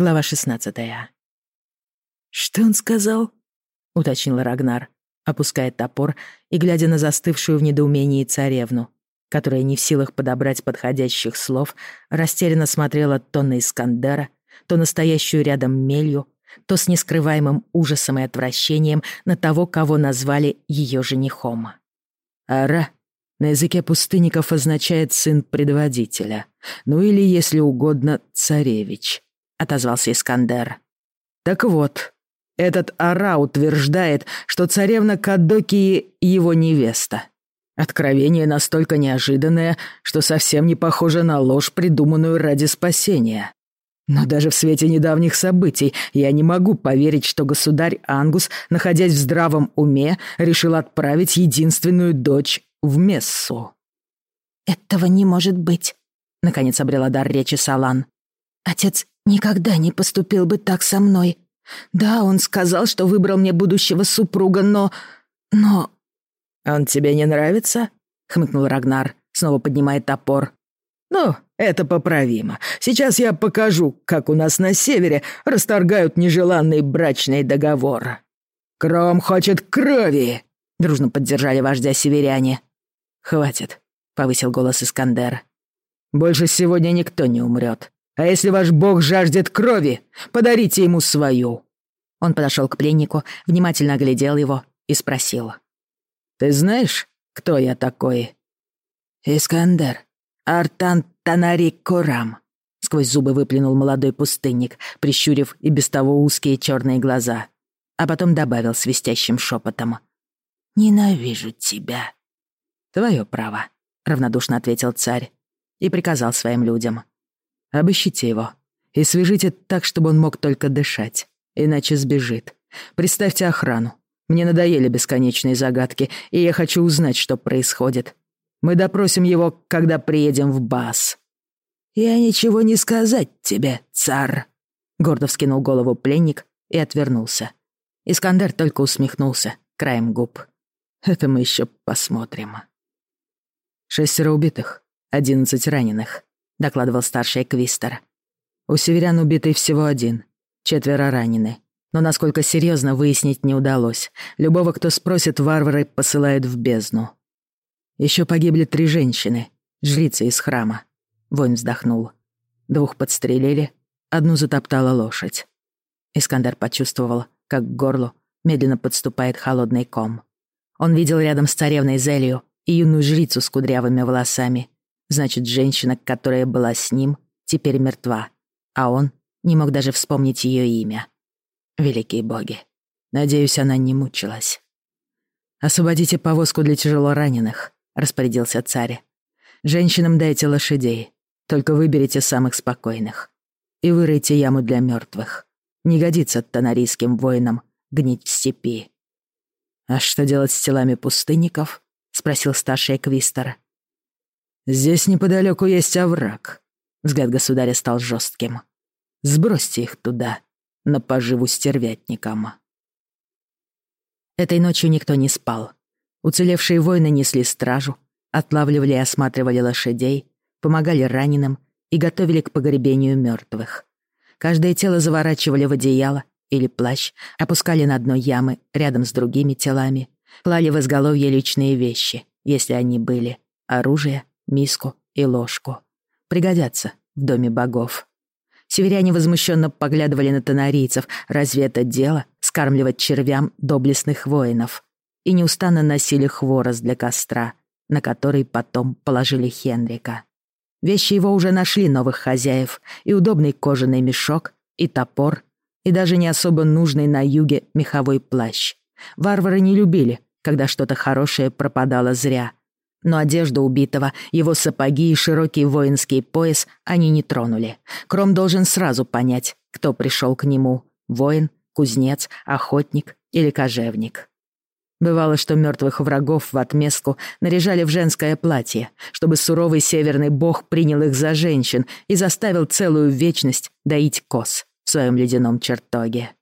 Глава 16 «Что он сказал?» — уточнил Рагнар, опуская топор и глядя на застывшую в недоумении царевну, которая не в силах подобрать подходящих слов, растерянно смотрела то на Искандера, то настоящую рядом Мелью, то с нескрываемым ужасом и отвращением на того, кого назвали ее женихом. «Ара» на языке пустынников означает «сын предводителя», ну или, если угодно, «царевич», — отозвался Искандер. «Так вот, этот Ара утверждает, что царевна Кадокии — его невеста. Откровение настолько неожиданное, что совсем не похоже на ложь, придуманную ради спасения. Но даже в свете недавних событий я не могу поверить, что государь Ангус, находясь в здравом уме, решил отправить единственную дочь в Мессу. «Этого не может быть», — наконец обрела дар речи Салан. «Отец никогда не поступил бы так со мной. Да, он сказал, что выбрал мне будущего супруга, но... но...» «Он тебе не нравится?» — хмыкнул Рагнар, снова поднимая топор. «Ну, это поправимо. Сейчас я покажу, как у нас на севере расторгают нежеланный брачный договор. Кром хочет крови!» Дружно поддержали вождя северяне. «Хватит», — повысил голос Искандер. «Больше сегодня никто не умрет. А если ваш бог жаждет крови, подарите ему свою». Он подошел к пленнику, внимательно оглядел его и спросил. «Ты знаешь, кто я такой?» «Искандер, Артан Танари Курам», — сквозь зубы выплюнул молодой пустынник, прищурив и без того узкие черные глаза, а потом добавил свистящим шепотом. «Ненавижу тебя». «Твое право», — равнодушно ответил царь и приказал своим людям. «Обыщите его и свяжите так, чтобы он мог только дышать, иначе сбежит. Представьте охрану. Мне надоели бесконечные загадки, и я хочу узнать, что происходит. Мы допросим его, когда приедем в Бас». «Я ничего не сказать тебе, царь», — гордо вскинул голову пленник и отвернулся. Искандер только усмехнулся краем губ. «Это мы еще посмотрим». «Шестеро убитых, одиннадцать раненых», — докладывал старший Эквистер. «У северян убитый всего один, четверо ранены. Но насколько серьезно выяснить не удалось. Любого, кто спросит, варвары посылают в бездну. Еще погибли три женщины, жрицы из храма. Воин вздохнул. Двух подстрелили, одну затоптала лошадь. Искандер почувствовал, как к горлу медленно подступает холодный ком. Он видел рядом с царевной Зелью и юную жрицу с кудрявыми волосами. Значит, женщина, которая была с ним, теперь мертва, а он не мог даже вспомнить ее имя. Великие боги. Надеюсь, она не мучилась. «Освободите повозку для тяжелораненых», — распорядился царь. «Женщинам дайте лошадей, только выберите самых спокойных. И выройте яму для мертвых. Не годится тонарийским воинам гнить в степи». «А что делать с телами пустынников?» — спросил старший Эквистер. «Здесь неподалеку есть овраг». Взгляд государя стал жестким. «Сбросьте их туда, на поживу стервятникам». Этой ночью никто не спал. Уцелевшие воины несли стражу, отлавливали и осматривали лошадей, помогали раненым и готовили к погребению мертвых. Каждое тело заворачивали в одеяло или плащ, опускали на дно ямы рядом с другими телами, клали в изголовье личные вещи, если они были, оружие, миску и ложку. Пригодятся в доме богов. Северяне возмущенно поглядывали на тонарийцев, разве это дело скармливать червям доблестных воинов? И неустанно носили хворост для костра, на который потом положили Хенрика. Вещи его уже нашли новых хозяев, и удобный кожаный мешок, и топор, и даже не особо нужный на юге меховой плащ. Варвары не любили, когда что-то хорошее пропадало зря. Но одежду убитого, его сапоги и широкий воинский пояс они не тронули. Кром должен сразу понять, кто пришел к нему — воин, кузнец, охотник или кожевник. Бывало, что мертвых врагов в отместку наряжали в женское платье, чтобы суровый северный бог принял их за женщин и заставил целую вечность доить коз в своем ледяном чертоге.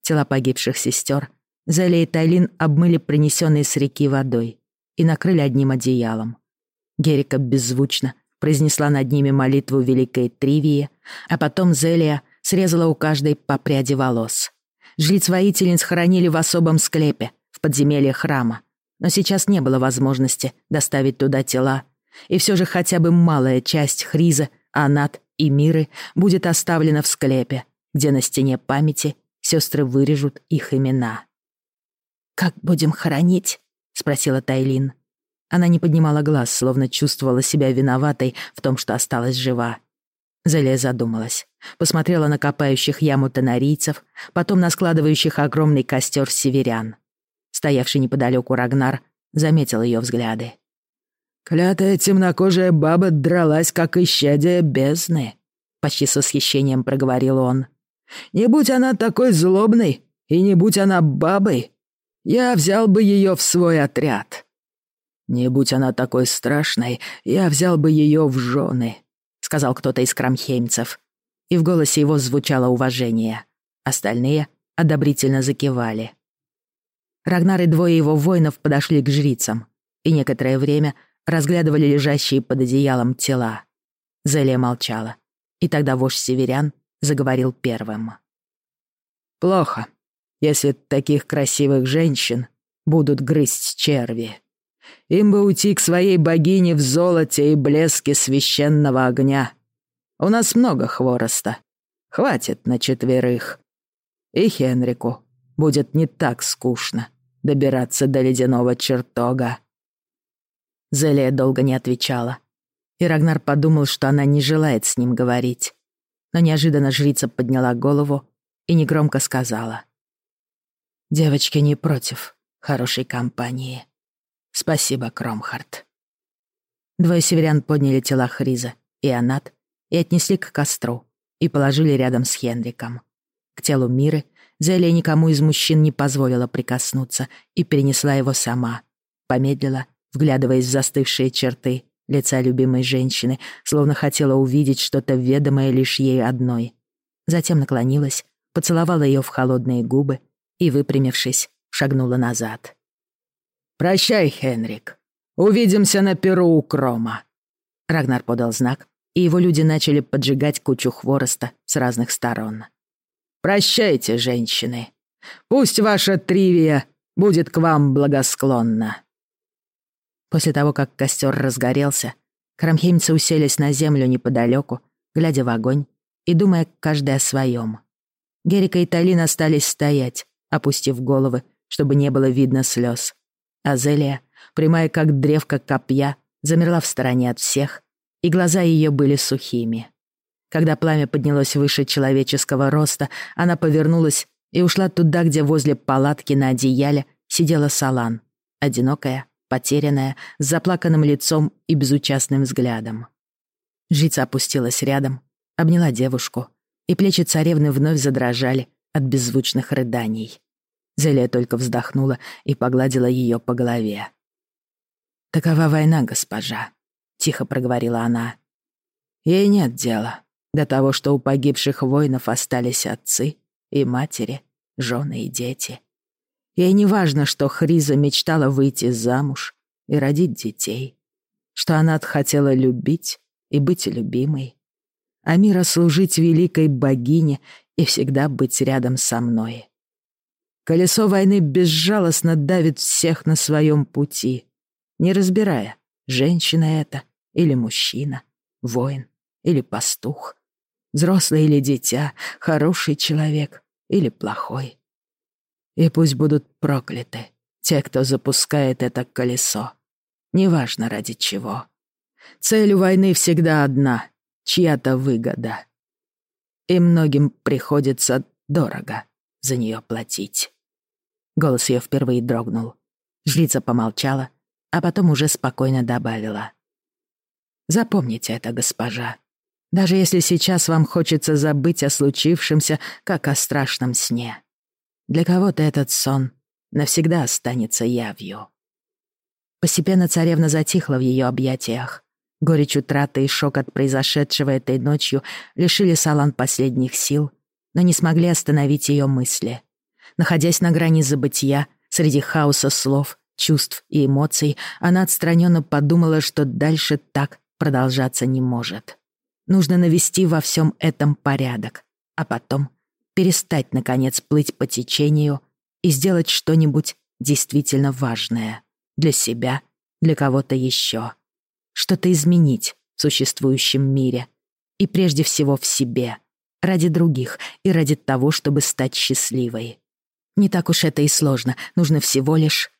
Тела погибших сестер Зеля и Тайлин обмыли принесенной с реки водой и накрыли одним одеялом. Герика беззвучно произнесла над ними молитву Великой Тривии, а потом Зелия срезала у каждой по пряди волос. Жриц-воительниц хоронили в особом склепе, в подземелье храма. Но сейчас не было возможности доставить туда тела, и все же хотя бы малая часть Хриза, Анат и Миры будет оставлена в склепе, где на стене памяти сестры вырежут их имена. «Как будем хоронить?» — спросила Тайлин. Она не поднимала глаз, словно чувствовала себя виноватой в том, что осталась жива. Зелия задумалась. Посмотрела на копающих яму тонарийцев, потом на складывающих огромный костер северян. Стоявший неподалеку Рагнар заметил ее взгляды. «Клятая темнокожая баба дралась, как исчадие бездны», — почти с восхищением проговорил он. «Не будь она такой злобной, и не будь она бабой, я взял бы ее в свой отряд. Не будь она такой страшной, я взял бы ее в жены», — сказал кто-то из крамхеймцев. И в голосе его звучало уважение. Остальные одобрительно закивали. Рагнар и двое его воинов подошли к жрицам и некоторое время разглядывали лежащие под одеялом тела. Зелия молчала, и тогда вождь северян заговорил первым. «Плохо, если таких красивых женщин будут грызть черви. Им бы уйти к своей богине в золоте и блеске священного огня. У нас много хвороста. Хватит на четверых. И Хенрику будет не так скучно добираться до ледяного чертога. Зелия долго не отвечала, и Рагнар подумал, что она не желает с ним говорить. Но неожиданно жрица подняла голову и негромко сказала. «Девочки не против хорошей компании. Спасибо, Кромхард». Двое северян подняли тела Хриза и Анат и отнесли к костру и положили рядом с Хенриком. К телу Миры Зелия никому из мужчин не позволила прикоснуться и перенесла его сама. Помедлила, вглядываясь в застывшие черты лица любимой женщины, словно хотела увидеть что-то ведомое лишь ей одной. Затем наклонилась, поцеловала ее в холодные губы и, выпрямившись, шагнула назад. «Прощай, Хенрик. Увидимся на перу у Крома». Рагнар подал знак, и его люди начали поджигать кучу хвороста с разных сторон. Прощайте, женщины. Пусть ваша Тривия будет к вам благосклонна». После того, как костер разгорелся, крамхеймцы уселись на землю неподалеку, глядя в огонь и думая каждый о своем. Герика и Талин остались стоять, опустив головы, чтобы не было видно слез. А прямая как древко копья, замерла в стороне от всех, и глаза ее были сухими. Когда пламя поднялось выше человеческого роста, она повернулась и ушла туда, где возле палатки на одеяле сидела Салан, одинокая, потерянная, с заплаканным лицом и безучастным взглядом. Жица опустилась рядом, обняла девушку, и плечи царевны вновь задрожали от беззвучных рыданий. Зелия только вздохнула и погладила ее по голове. «Такова война, госпожа», — тихо проговорила она. «Ей нет дела до того, что у погибших воинов остались отцы и матери, жены и дети. Ей не важно, что Хриза мечтала выйти замуж и родить детей, что она хотела любить и быть любимой, а мира служить великой богине и всегда быть рядом со мной. Колесо войны безжалостно давит всех на своем пути, не разбирая, женщина это или мужчина, воин или пастух взрослый или дитя, хороший человек или плохой. И пусть будут прокляты те, кто запускает это колесо. Неважно ради чего. Цель у войны всегда одна — чья-то выгода. И многим приходится дорого за нее платить. Голос ее впервые дрогнул. Жрица помолчала, а потом уже спокойно добавила. «Запомните это, госпожа. Даже если сейчас вам хочется забыть о случившемся, как о страшном сне. Для кого-то этот сон навсегда останется явью. Постепенно царевна затихла в ее объятиях. Горечь утраты и шок от произошедшего этой ночью лишили Салан последних сил, но не смогли остановить ее мысли. Находясь на грани забытия, среди хаоса слов, чувств и эмоций, она отстраненно подумала, что дальше так продолжаться не может. Нужно навести во всем этом порядок, а потом перестать, наконец, плыть по течению и сделать что-нибудь действительно важное для себя, для кого-то еще. Что-то изменить в существующем мире и прежде всего в себе, ради других и ради того, чтобы стать счастливой. Не так уж это и сложно, нужно всего лишь...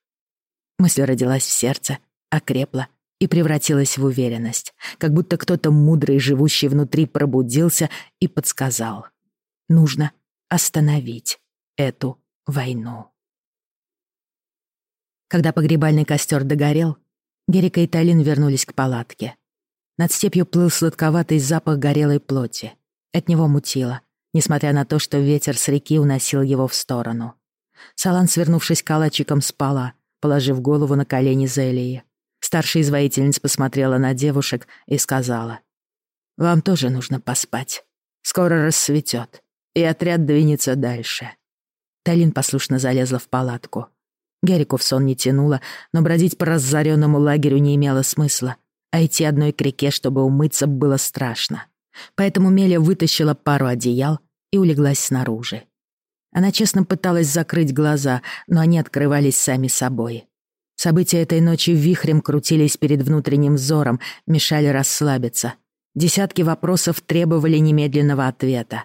Мысль родилась в сердце, окрепла и превратилась в уверенность, как будто кто-то мудрый, живущий внутри, пробудился и подсказал. Нужно остановить эту войну. Когда погребальный костер догорел, Герика и Талин вернулись к палатке. Над степью плыл сладковатый запах горелой плоти. От него мутило, несмотря на то, что ветер с реки уносил его в сторону. Салан, свернувшись калачиком, спала, положив голову на колени Зелии. Старшая из воительниц посмотрела на девушек и сказала. «Вам тоже нужно поспать. Скоро рассветет, и отряд двинется дальше». Талин послушно залезла в палатку. Герику в сон не тянуло, но бродить по разоренному лагерю не имело смысла, а идти одной к реке, чтобы умыться, было страшно. Поэтому Меля вытащила пару одеял и улеглась снаружи. Она честно пыталась закрыть глаза, но они открывались сами собой. События этой ночи вихрем крутились перед внутренним взором, мешали расслабиться. Десятки вопросов требовали немедленного ответа.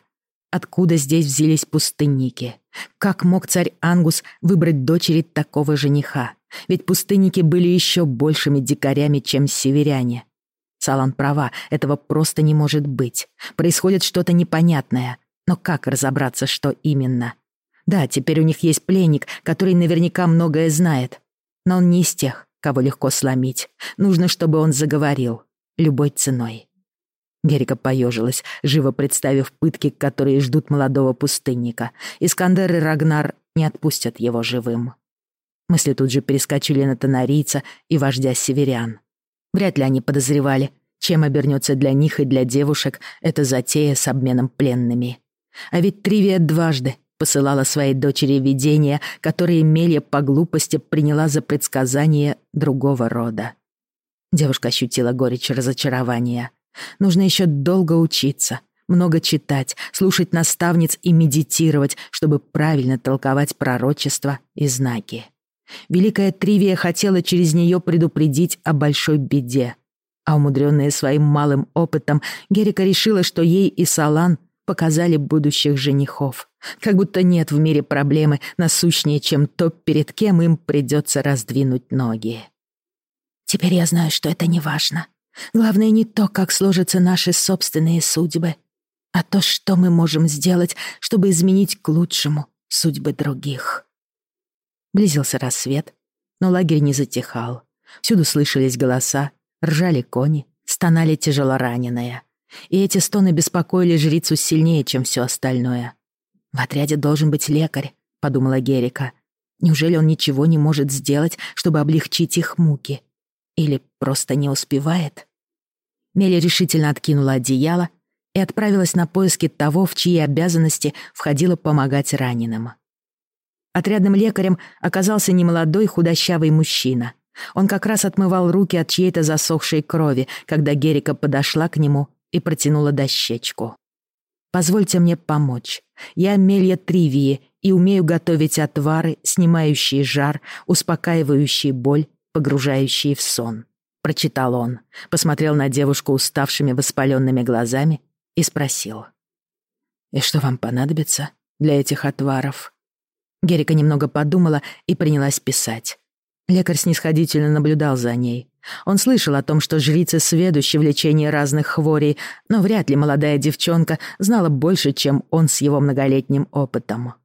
Откуда здесь взялись пустынники? Как мог царь Ангус выбрать дочери такого жениха? Ведь пустынники были еще большими дикарями, чем северяне. Салан права, этого просто не может быть. Происходит что-то непонятное. Но как разобраться, что именно? Да, теперь у них есть пленник, который наверняка многое знает. Но он не из тех, кого легко сломить. Нужно, чтобы он заговорил. Любой ценой. Герика поежилась, живо представив пытки, которые ждут молодого пустынника. Искандер и Рагнар не отпустят его живым. Мысли тут же перескочили на тонарийца и вождя северян. Вряд ли они подозревали, чем обернется для них и для девушек эта затея с обменом пленными. А ведь Тривия дважды посылала своей дочери видения, которые Мелья по глупости приняла за предсказание другого рода. Девушка ощутила горечь разочарования. Нужно еще долго учиться, много читать, слушать наставниц и медитировать, чтобы правильно толковать пророчества и знаки. Великая Тривия хотела через нее предупредить о большой беде. А умудренная своим малым опытом, Герика решила, что ей и Салан показали будущих женихов. Как будто нет в мире проблемы насущнее, чем то, перед кем им придется раздвинуть ноги. Теперь я знаю, что это не важно. Главное не то, как сложатся наши собственные судьбы, а то, что мы можем сделать, чтобы изменить к лучшему судьбы других. Близился рассвет, но лагерь не затихал. Всюду слышались голоса, ржали кони, стонали тяжелораненые. И эти стоны беспокоили жрицу сильнее, чем все остальное. «В отряде должен быть лекарь», — подумала Герика. «Неужели он ничего не может сделать, чтобы облегчить их муки? Или просто не успевает?» Мели решительно откинула одеяло и отправилась на поиски того, в чьи обязанности входило помогать раненым. Отрядным лекарем оказался немолодой худощавый мужчина. Он как раз отмывал руки от чьей-то засохшей крови, когда Герика подошла к нему и протянула дощечку. Позвольте мне помочь. Я Мелья Тривии и умею готовить отвары, снимающие жар, успокаивающие боль, погружающие в сон. Прочитал он, посмотрел на девушку уставшими воспаленными глазами и спросил. «И что вам понадобится для этих отваров?» Герика немного подумала и принялась писать. Лекарь снисходительно наблюдал за ней. Он слышал о том, что жрицы сведущи в лечении разных хворей, но вряд ли молодая девчонка знала больше, чем он с его многолетним опытом.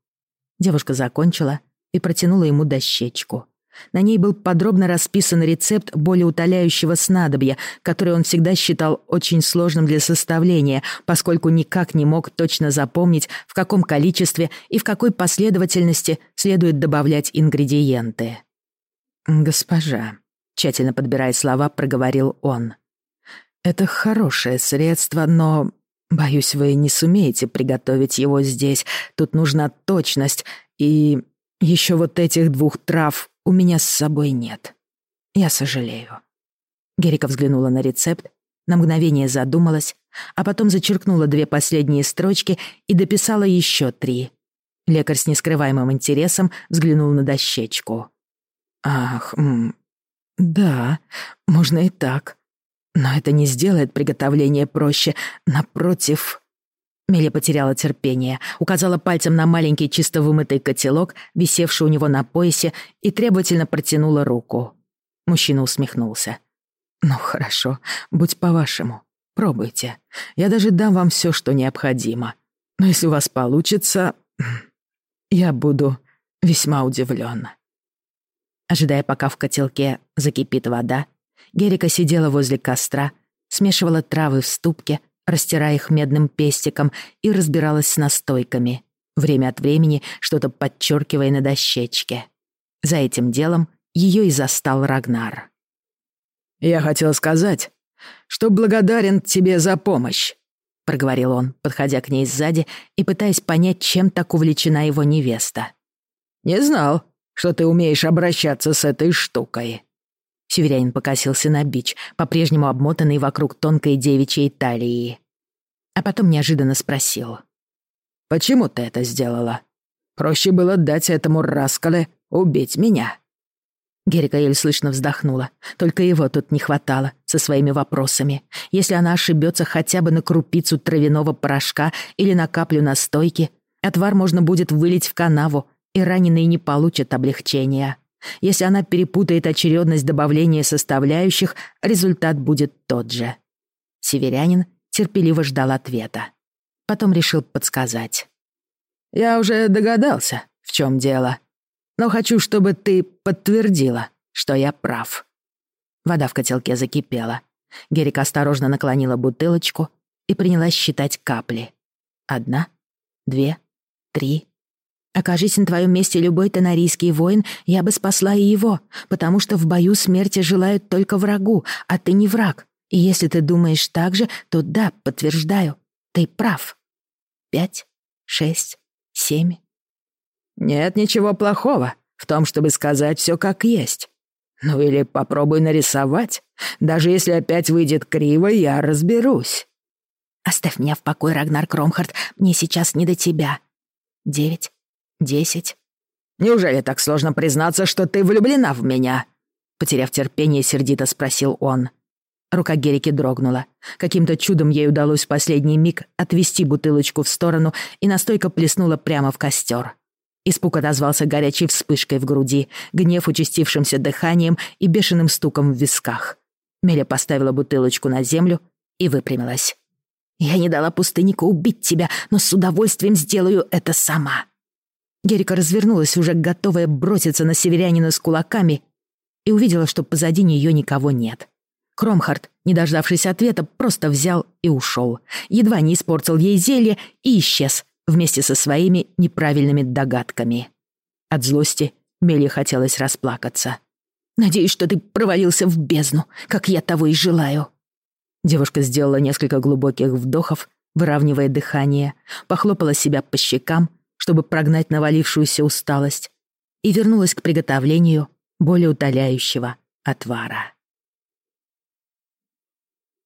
Девушка закончила и протянула ему дощечку. На ней был подробно расписан рецепт болеутоляющего снадобья, который он всегда считал очень сложным для составления, поскольку никак не мог точно запомнить, в каком количестве и в какой последовательности следует добавлять ингредиенты. «Госпожа», тщательно подбирая слова, проговорил он. «Это хорошее средство, но, боюсь, вы не сумеете приготовить его здесь. Тут нужна точность, и еще вот этих двух трав у меня с собой нет. Я сожалею». Герика взглянула на рецепт на мгновение задумалась, а потом зачеркнула две последние строчки и дописала еще три. Лекарь с нескрываемым интересом взглянул на дощечку. «Ах, да, можно и так. Но это не сделает приготовление проще. Напротив...» Миля потеряла терпение, указала пальцем на маленький чисто вымытый котелок, висевший у него на поясе, и требовательно протянула руку. Мужчина усмехнулся. «Ну хорошо, будь по-вашему. Пробуйте. Я даже дам вам все, что необходимо. Но если у вас получится, я буду весьма удивлен. Ожидая, пока в котелке закипит вода, Герика сидела возле костра, смешивала травы в ступке, растирая их медным пестиком и разбиралась с настойками, время от времени что-то подчеркивая на дощечке. За этим делом ее и застал Рагнар. «Я хотел сказать, что благодарен тебе за помощь», — проговорил он, подходя к ней сзади и пытаясь понять, чем так увлечена его невеста. «Не знал, что ты умеешь обращаться с этой штукой». Северянин покосился на бич, по-прежнему обмотанный вокруг тонкой девичьей талии. А потом неожиданно спросил. «Почему ты это сделала? Проще было дать этому раскале убить меня». Герика еле слышно вздохнула. Только его тут не хватало со своими вопросами. Если она ошибется хотя бы на крупицу травяного порошка или на каплю настойки, отвар можно будет вылить в канаву, и раненые не получат облегчения. Если она перепутает очередность добавления составляющих, результат будет тот же. Северянин терпеливо ждал ответа. Потом решил подсказать. «Я уже догадался, в чем дело», но хочу, чтобы ты подтвердила, что я прав». Вода в котелке закипела. Герика осторожно наклонила бутылочку и принялась считать капли. Одна, две, три. Окажись на твоем месте любой тонарийский воин, я бы спасла и его, потому что в бою смерти желают только врагу, а ты не враг. И если ты думаешь так же, то да, подтверждаю, ты прав. Пять, шесть, семь, нет ничего плохого в том, чтобы сказать все как есть. Ну или попробуй нарисовать. Даже если опять выйдет криво, я разберусь. Оставь меня в покое, Рагнар Кромхард. Мне сейчас не до тебя. Девять, десять. Неужели так сложно признаться, что ты влюблена в меня? Потеряв терпение, сердито спросил он. Рука Герики дрогнула. Каким-то чудом ей удалось в последний миг отвести бутылочку в сторону, и настойка плеснула прямо в костер. Испуг отозвался горячей вспышкой в груди, гнев участившимся дыханием и бешеным стуком в висках. Меля поставила бутылочку на землю и выпрямилась. «Я не дала пустыннику убить тебя, но с удовольствием сделаю это сама». Герика развернулась, уже готовая броситься на северянина с кулаками, и увидела, что позади нее никого нет. Кромхард, не дождавшись ответа, просто взял и ушел. Едва не испортил ей зелье и исчез, вместе со своими неправильными догадками. От злости Меле хотелось расплакаться. «Надеюсь, что ты провалился в бездну, как я того и желаю». Девушка сделала несколько глубоких вдохов, выравнивая дыхание, похлопала себя по щекам, чтобы прогнать навалившуюся усталость, и вернулась к приготовлению более утоляющего отвара.